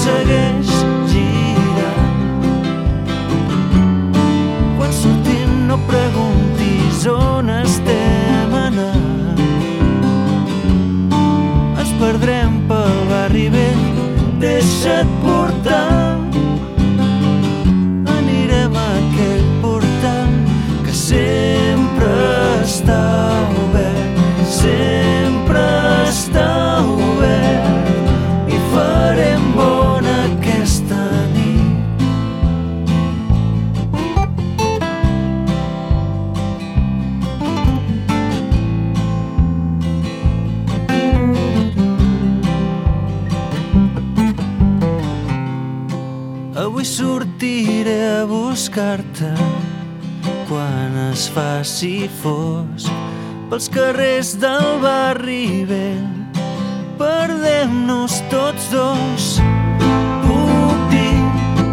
[SPEAKER 6] Segueix girant. Quan sortim no preguntis on estem anant. Ens perdrem pel barri vell deixa't portar es faci fosc pels carrers del barri vell. Perdem-nos tots dos. Puc dir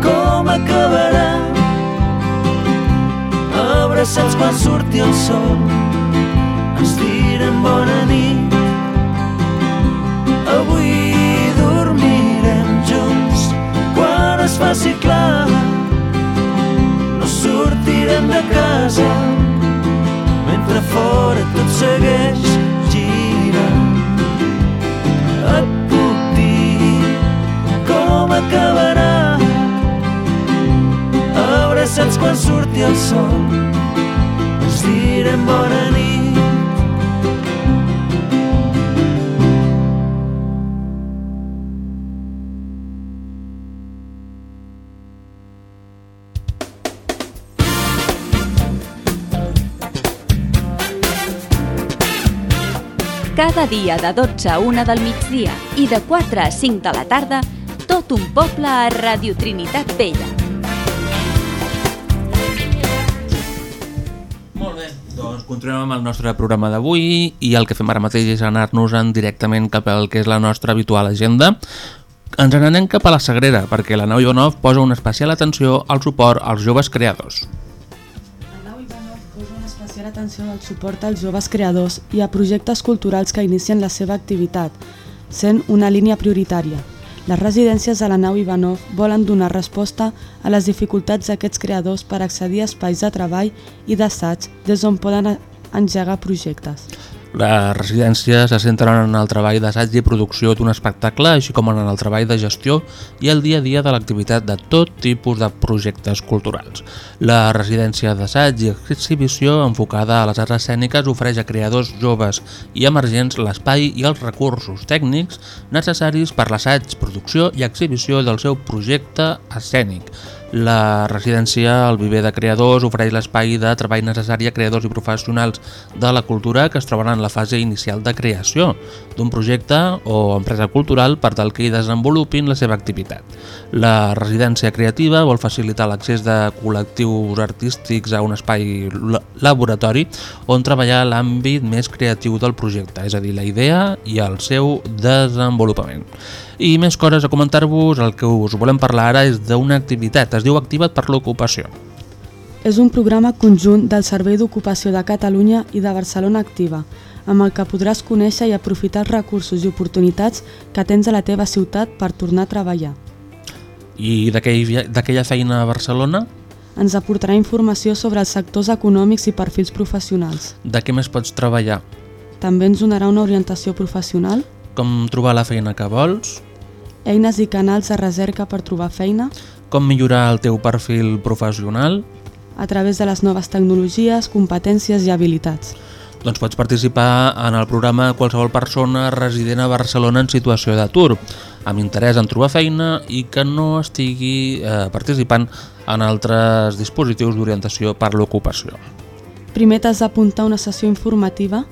[SPEAKER 6] com acabarà abraçats quan surti el sol. Ens direm bona nit. Avui dormirem junts quan es faci clar no sortirem de casa mentre fora tot segueix girant. Et puc dir com acabarà. Abraçats quan surti el sol. Ens direm bona nit
[SPEAKER 3] Cada dia de 12 a 1 del migdia i de 4 a 5 de la tarda, tot un poble a Radio Trinitat Vella.
[SPEAKER 2] Molt bé, doncs continuem amb el nostre programa d'avui i el que fem ara mateix és anar-nos en directament cap al que és la nostra habitual agenda. Ens n'anem cap a la Sagrera perquè la nau Ivanov posa una especial atenció al suport als joves creadors.
[SPEAKER 1] Atenció al suport als joves creadors i a projectes culturals que inicien la seva activitat, sent una línia prioritària. Les residències de la nau Ivanov volen donar resposta a les dificultats d'aquests creadors per accedir a espais de treball i d'assaig des d'on poden engegar projectes.
[SPEAKER 2] Les residències se centren en el treball d'assaig i producció d'un espectacle, així com en el treball de gestió i el dia a dia de l'activitat de tot tipus de projectes culturals. La residència d'assaig i exhibició enfocada a les arts escèniques ofereix a creadors joves i emergents l'espai i els recursos tècnics necessaris per l'assaig, producció i exhibició del seu projecte escènic. La residència al viver de creadors ofereix l'espai de treball necessari a creadors i professionals de la cultura que es troben en la fase inicial de creació d'un projecte o empresa cultural per tal que hi desenvolupin la seva activitat. La residència creativa vol facilitar l'accés de col·lectius artístics a un espai la- laboratori on treballar l'àmbit més creatiu del projecte, és a dir, la idea i el seu desenvolupament. I més coses a comentar-vos, el que us volem parlar ara és d'una activitat, es diu Activa't per l'ocupació.
[SPEAKER 1] És un programa conjunt del Servei d'Ocupació de Catalunya i de Barcelona Activa, amb el que podràs conèixer i aprofitar els recursos i oportunitats que tens a la teva ciutat per tornar a treballar.
[SPEAKER 2] I d'aquella feina a Barcelona,
[SPEAKER 1] Ens aportarà informació sobre els sectors econòmics i perfils professionals.
[SPEAKER 2] de què més pots treballar?
[SPEAKER 1] També ens donarà una orientació professional,
[SPEAKER 2] Com trobar la feina que vols?
[SPEAKER 1] Eines i canals de recerca per trobar feina,
[SPEAKER 2] Com millorar el teu perfil professional?
[SPEAKER 1] A través de les noves tecnologies, competències i habilitats.
[SPEAKER 2] Doncs pots participar en el programa qualsevol persona resident a Barcelona en situació d'atur, amb interès en trobar feina i que no estigui eh, participant en altres dispositius d'orientació per l'ocupació.
[SPEAKER 1] Primer t'has d'apuntar una sessió informativa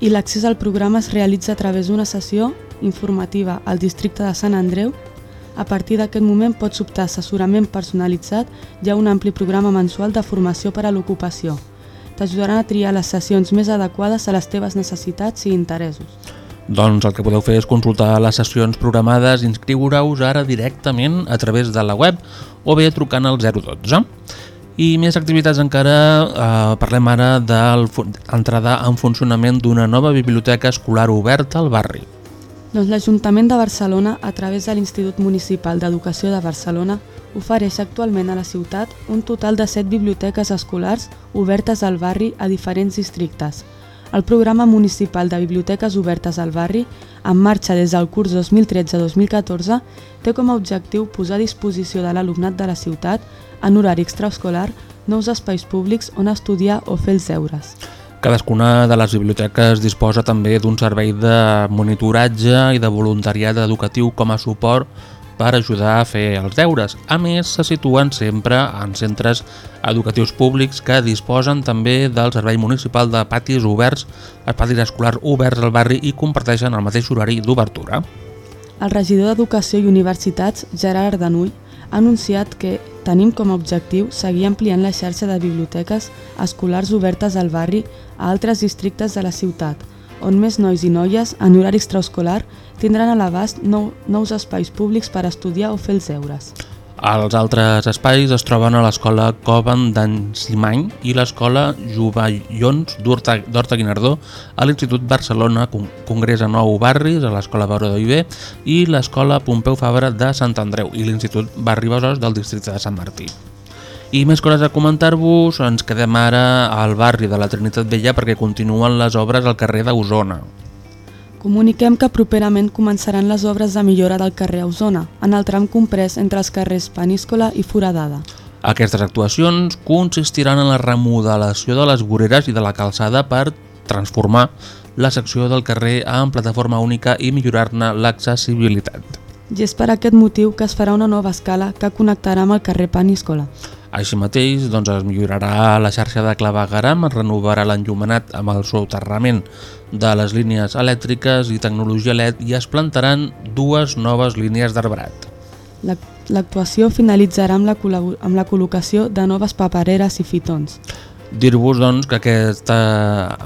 [SPEAKER 1] i l'accés al programa es realitza a través d'una sessió informativa al districte de Sant Andreu. A partir d'aquest moment pots optar assessorament personalitzat i a un ampli programa mensual de formació per a l'ocupació. T'ajudaran a triar les sessions més adequades a les teves necessitats i interessos.
[SPEAKER 2] Doncs el que podeu fer és consultar les sessions programades i inscriure-us ara directament a través de la web o bé trucant al 012. I més activitats encara, eh, parlem ara de l'entrada en funcionament d'una nova biblioteca escolar oberta al barri.
[SPEAKER 1] Doncs l'Ajuntament de Barcelona, a través de l'Institut Municipal d'Educació de Barcelona, ofereix actualment a la ciutat un total de 7 biblioteques escolars obertes al barri a diferents districtes. El programa municipal de biblioteques obertes al barri, en marxa des del curs 2013-2014, té com a objectiu posar a disposició de l'alumnat de la ciutat, en horari extraescolar, nous espais públics on estudiar o fer els deures.
[SPEAKER 2] Cadascuna de les biblioteques disposa també d'un servei de monitoratge i de voluntariat educatiu com a suport per ajudar a fer els deures. A més, se situen sempre en centres educatius públics que disposen també del Servei Municipal de Patis Oberts, els patis escolars oberts al barri i comparteixen el mateix horari d'obertura.
[SPEAKER 1] El regidor d'Educació i Universitats, Gerard Danull, ha anunciat que tenim com a objectiu seguir ampliant la xarxa de biblioteques escolars obertes al barri a altres districtes de la ciutat, on més nois i noies, en horari extraescolar, tindran a l'abast nou, nous espais públics per estudiar o fer els deures.
[SPEAKER 2] Els altres espais es troben a l'escola Coven d'en Simany i l'escola Jovallons d'Horta Guinardó, a l'Institut Barcelona Congrés a Nou Barris, a l'escola Baró d'Oiver i l'escola Pompeu Fabra de Sant Andreu i l'Institut Barri Besòs del districte de Sant Martí. I més coses a comentar-vos, ens quedem ara al barri de la Trinitat Vella perquè continuen les obres al carrer d'Osona.
[SPEAKER 1] Comuniquem que properament començaran les obres de millora del carrer Osona, en el tram comprès entre els carrers Peníscola i Foradada.
[SPEAKER 2] Aquestes actuacions consistiran en la remodelació de les voreres i de la calçada per transformar la secció del carrer en plataforma única i millorar-ne l'accessibilitat.
[SPEAKER 1] I és per aquest motiu que es farà una nova escala que connectarà amb el carrer Peníscola.
[SPEAKER 2] Així mateix, doncs, es millorarà la xarxa de clavegaram, es renovarà l'enllumenat amb el soterrament de les línies elèctriques i tecnologia LED i es plantaran dues noves línies d'arbrat.
[SPEAKER 1] L'actuació finalitzarà amb la, amb la col·locació de noves papereres i fitons.
[SPEAKER 2] Dir-vos doncs, que aquesta,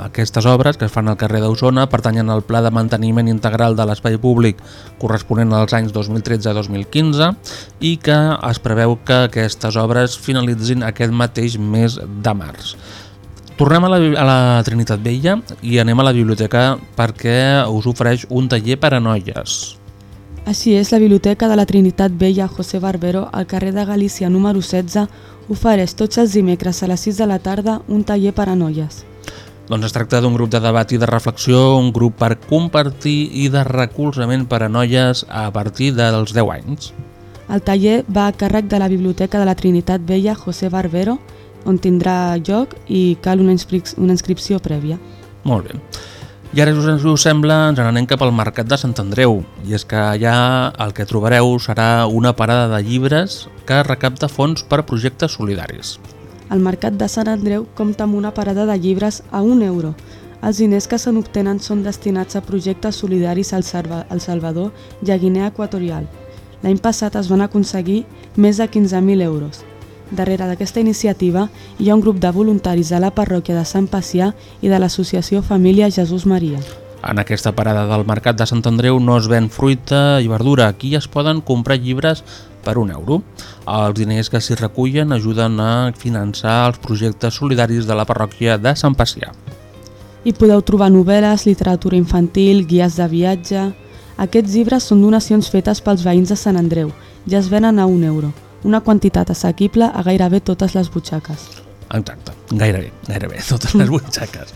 [SPEAKER 2] aquestes obres que es fan al carrer d'Osona pertanyen al Pla de Manteniment Integral de l'Espai Públic corresponent als anys 2013-2015 i que es preveu que aquestes obres finalitzin aquest mateix mes de març. Tornem a la, a la Trinitat Vella i anem a la biblioteca perquè us ofereix un taller per a noies.
[SPEAKER 1] Així és, la Biblioteca de la Trinitat Vella José Barbero, al carrer de Galícia número 16, ofereix tots els dimecres a les 6 de la tarda un taller per a noies.
[SPEAKER 2] Doncs es tracta d'un grup de debat i de reflexió, un grup per compartir i de recolzament per a noies a partir dels 10 anys.
[SPEAKER 1] El taller va a càrrec de la Biblioteca de la Trinitat Vella José Barbero, on tindrà lloc i cal una, una inscripció prèvia.
[SPEAKER 2] Molt bé. I ara, si us sembla, ens n'anem cap al Mercat de Sant Andreu. I és que allà el que trobareu serà una parada de llibres que recapta fons per projectes solidaris.
[SPEAKER 1] El Mercat de Sant Andreu compta amb una parada de llibres a un euro. Els diners que se n'obtenen són destinats a projectes solidaris al, al Salvador i a Guinea Equatorial. L'any passat es van aconseguir més de 15.000 euros. Darrere d'aquesta iniciativa hi ha un grup de voluntaris de la parròquia de Sant Pacià i de l'associació Família Jesús Maria.
[SPEAKER 2] En aquesta parada del Mercat de Sant Andreu no es ven fruita i verdura. Aquí es poden comprar llibres per un euro. Els diners que s'hi recullen ajuden a finançar els projectes solidaris de la parròquia de Sant Pacià.
[SPEAKER 1] Hi podeu trobar novel·les, literatura infantil, guies de viatge... Aquests llibres són donacions fetes pels veïns de Sant Andreu. Ja es venen a un euro una quantitat assequible a gairebé totes les butxaques.
[SPEAKER 2] Exacte, gairebé, gairebé, totes les butxaques.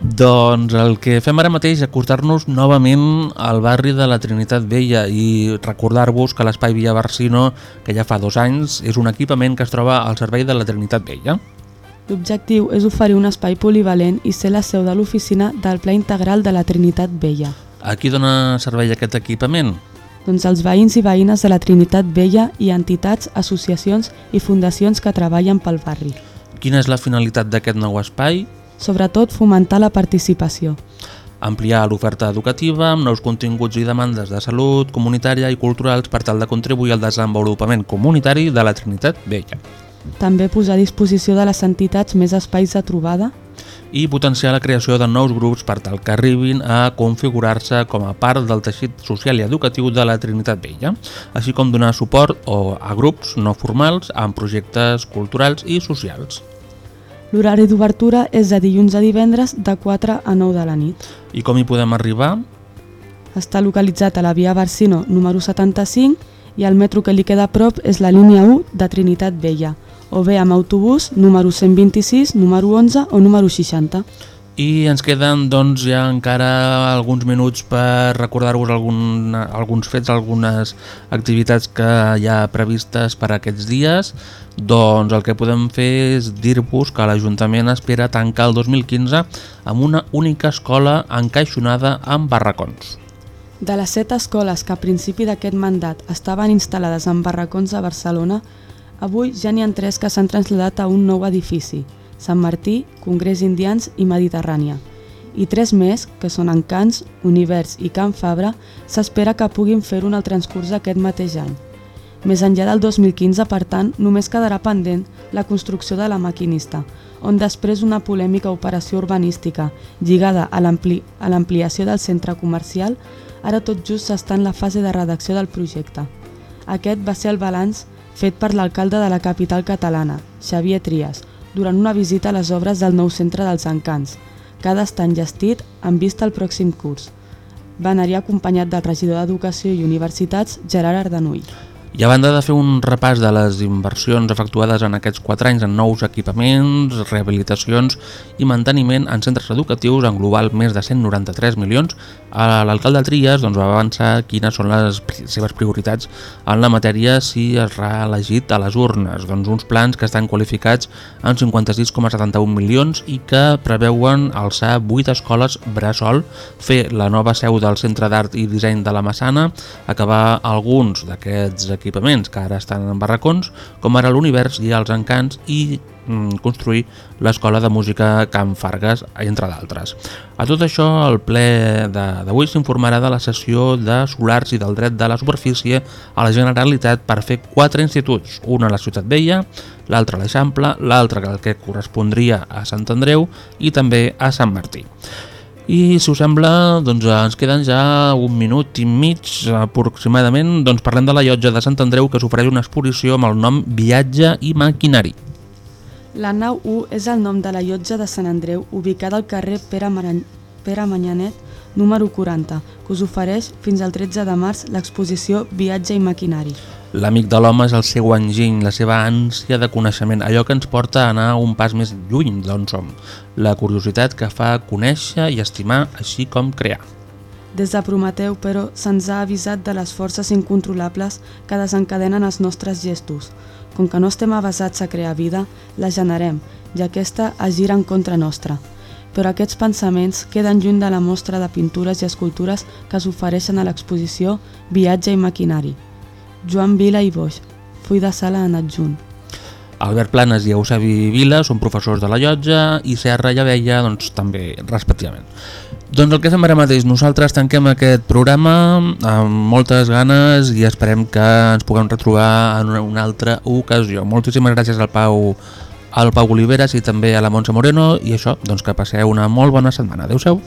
[SPEAKER 2] doncs el que fem ara mateix és acostar-nos novament al barri de la Trinitat Vella i recordar-vos que l'Espai Villa Barsino, que ja fa dos anys, és un equipament que es troba al servei de la Trinitat Vella.
[SPEAKER 1] L'objectiu és oferir un espai polivalent i ser la seu de l'oficina del Pla Integral de la Trinitat Vella.
[SPEAKER 2] A qui dona servei aquest equipament?
[SPEAKER 1] Doncs els veïns i veïnes de la Trinitat Vella i entitats, associacions i fundacions que treballen pel barri.
[SPEAKER 2] Quina és la finalitat d'aquest nou espai?
[SPEAKER 1] Sobretot fomentar la participació.
[SPEAKER 2] Ampliar l'oferta educativa amb nous continguts i demandes de salut comunitària i culturals per tal de contribuir al desenvolupament comunitari de la Trinitat Vella.
[SPEAKER 1] També posar a disposició de les entitats més espais de trobada
[SPEAKER 2] i potenciar la creació de nous grups per tal que arribin a configurar-se com a part del teixit social i educatiu de la Trinitat Vella, així com donar suport o a grups no formals amb projectes culturals i socials.
[SPEAKER 1] L'horari d'obertura és de dilluns a divendres de 4 a 9 de la nit.
[SPEAKER 2] I com hi podem arribar?
[SPEAKER 1] Està localitzat a la via Barsino número 75 i el metro que li queda a prop és la línia 1 de Trinitat Vella, o bé amb autobús número 126, número 11 o número 60.
[SPEAKER 2] I ens queden doncs ja encara alguns minuts per recordar-vos algun, alguns fets, algunes activitats que hi ha previstes per aquests dies. Doncs el que podem fer és dir-vos que l'Ajuntament espera tancar el 2015 amb una única escola encaixonada amb barracons.
[SPEAKER 1] De les set escoles que a principi d'aquest mandat estaven instal·lades en barracons a Barcelona, avui ja n'hi ha tres que s'han traslladat a un nou edifici, Sant Martí, Congrés Indians i Mediterrània. I tres més, que són Encants, Univers i Can Fabra, s'espera que puguin fer-ho en el transcurs d'aquest mateix any. Més enllà del 2015, per tant, només quedarà pendent la construcció de la maquinista, on després una polèmica operació urbanística lligada a l'ampliació del centre comercial, ara tot just està en la fase de redacció del projecte. Aquest va ser el balanç fet per l'alcalde de la capital catalana, Xavier Trias, durant una visita a les obres del nou centre dels Encants, que ha d'estar enllestit en vista al pròxim curs. Va anar-hi acompanyat del regidor d'Educació i Universitats, Gerard Ardanull.
[SPEAKER 2] I a banda de fer un repàs de les inversions efectuades en aquests 4 anys en nous equipaments, rehabilitacions i manteniment en centres educatius en global més de 193 milions, l'alcalde Trias doncs, va avançar quines són les seves prioritats en la matèria si es reelegit a les urnes. Doncs uns plans que estan qualificats en 56,71 milions i que preveuen alçar 8 escoles bressol, fer la nova seu del Centre d'Art i Disseny de la Massana, acabar alguns d'aquests equipaments que ara estan en barracons, com ara l'Univers i els Encants i construir l'Escola de Música Can Fargues, entre d'altres. A tot això, el ple d'avui s'informarà de la sessió de solars i del dret de la superfície a la Generalitat per fer quatre instituts, un a la Ciutat Vella, l'altre a l'Eixample, l'altre el que correspondria a Sant Andreu i també a Sant Martí. I si us sembla, doncs ens queden ja un minut i mig aproximadament, doncs parlem de la llotja de Sant Andreu que s'ofereix una exposició amb el nom Viatge i Maquinari.
[SPEAKER 1] La nau 1 és el nom de la llotja de Sant Andreu, ubicada al carrer Pere, Maran... Pere Manyanet, número 40, que us ofereix fins al 13 de març l'exposició Viatge i Maquinari.
[SPEAKER 2] L'amic de l'home és el seu enginy, la seva ànsia de coneixement, allò que ens porta a anar un pas més lluny d'on som, la curiositat que fa conèixer i estimar així com crear.
[SPEAKER 1] Des de Prometeu, però, se'ns ha avisat de les forces incontrolables que desencadenen els nostres gestos. Com que no estem avasats a crear vida, la generem, i aquesta es gira en contra nostra. Però aquests pensaments queden lluny de la mostra de pintures i escultures que s'ofereixen a l'exposició Viatge i Maquinari. Joan Vila i Boix, full de sala en adjunt.
[SPEAKER 2] Albert Planes i Eusebi Vila són professors de la llotja i Serra i Abella doncs, també respectivament. Doncs el que fem ara mateix, nosaltres tanquem aquest programa amb moltes ganes i esperem que ens puguem retrobar en una altra ocasió. Moltíssimes gràcies al Pau al Pau Oliveres i també a la Montse Moreno i això, doncs que passeu una molt bona setmana. Adéu-siau.